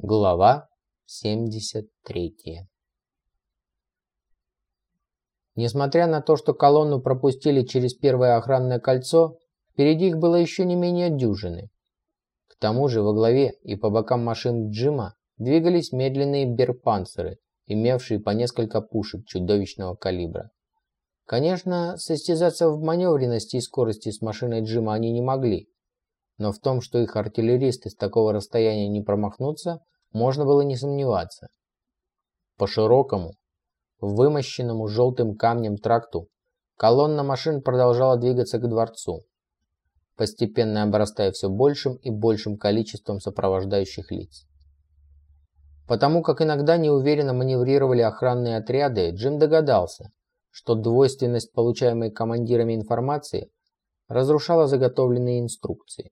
Глава 73 Несмотря на то, что колонну пропустили через первое охранное кольцо, впереди их было еще не менее дюжины. К тому же во главе и по бокам машин Джима двигались медленные берпанцеры, имевшие по несколько пушек чудовищного калибра. Конечно, состязаться в маневренности и скорости с машиной Джима они не могли, но в том, что их артиллеристы с такого расстояния не промахнутся, можно было не сомневаться. По широкому, вымощенному желтым камнем тракту, колонна машин продолжала двигаться к дворцу, постепенно обрастая все большим и большим количеством сопровождающих лиц. Потому как иногда неуверенно маневрировали охранные отряды, Джим догадался, что двойственность получаемой командирами информации разрушала заготовленные инструкции.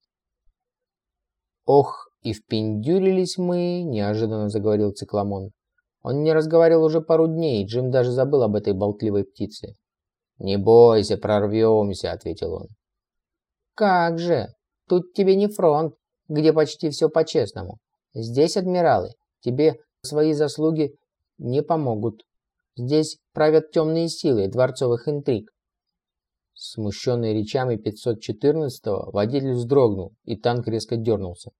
«Ох, и впендюрились мы», – неожиданно заговорил Цикламон. Он не разговаривал уже пару дней, Джим даже забыл об этой болтливой птице. «Не бойся, прорвемся», – ответил он. «Как же? Тут тебе не фронт, где почти все по-честному. Здесь, адмиралы, тебе свои заслуги не помогут. Здесь правят темные силы дворцовых интриг. Смущенный речами 514-го, водитель вздрогнул, и танк резко дернулся.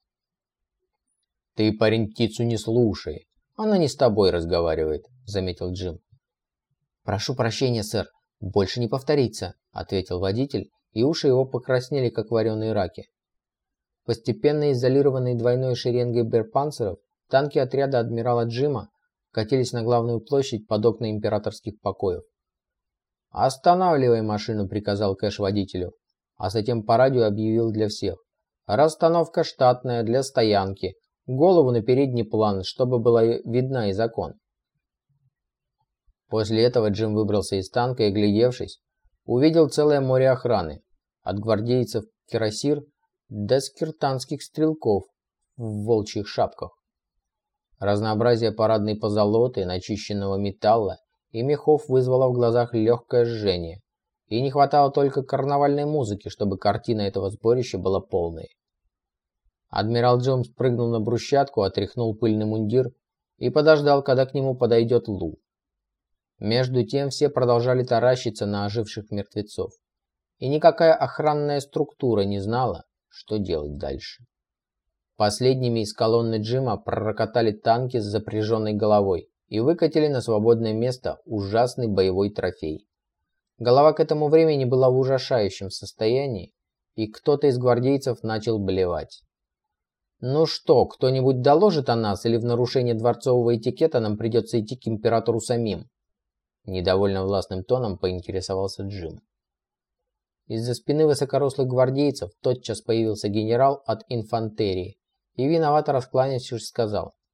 «Ты, парень, птицу не слушай. Она не с тобой разговаривает», — заметил Джим. «Прошу прощения, сэр. Больше не повторится», — ответил водитель, и уши его покраснели, как вареные раки. Постепенно изолированные двойной шеренгой берпанцеров, танки отряда адмирала Джима катились на главную площадь под окна императорских покоев. «Останавливай машину», — приказал Кэш водителю, а затем по радио объявил для всех. «Расстановка штатная для стоянки. Голову на передний план, чтобы была видна и закон». После этого Джим выбрался из танка и, глядевшись, увидел целое море охраны, от гвардейцев кирасир до скиртанских стрелков в волчьих шапках. Разнообразие парадной позолоты, начищенного металла и мехов вызвало в глазах легкое жжение. И не хватало только карнавальной музыки, чтобы картина этого сборища была полной. Адмирал Джонс прыгнул на брусчатку, отряхнул пыльный мундир и подождал, когда к нему подойдет Лу. Между тем все продолжали таращиться на оживших мертвецов. И никакая охранная структура не знала, что делать дальше. Последними из колонны Джима пророкотали танки с запряженной головой и выкатили на свободное место ужасный боевой трофей. Голова к этому времени была в ужасающем состоянии, и кто-то из гвардейцев начал блевать. «Ну что, кто-нибудь доложит о нас, или в нарушение дворцового этикета нам придется идти к императору самим?» Недовольно властным тоном поинтересовался Джим. Из-за спины высокорослых гвардейцев тотчас появился генерал от инфантерии и, виновато раскланявшись, сказал –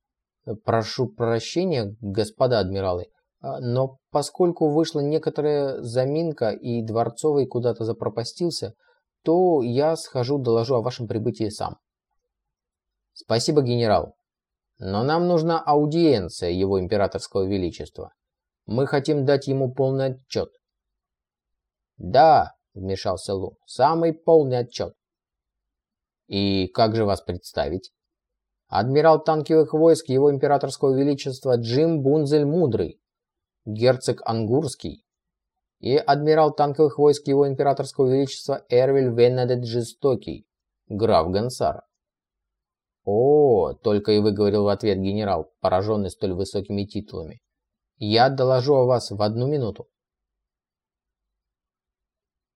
Прошу прощения, господа адмиралы, а, но поскольку вышла некоторая заминка и Дворцовый куда-то запропастился, то я схожу доложу о вашем прибытии сам. Спасибо, генерал. Но нам нужна аудиенция его императорского величества. Мы хотим дать ему полный отчет. Да, вмешался Лу, самый полный отчет. И как же вас представить? адмирал танковых войск его императорского величества Джим Бунзель Мудрый, герцог Ангурский, и адмирал танковых войск его императорского величества Эрвиль Венедет Жестокий, граф Гонсар. «О!» – только и выговорил в ответ генерал, пораженный столь высокими титулами. «Я доложу о вас в одну минуту».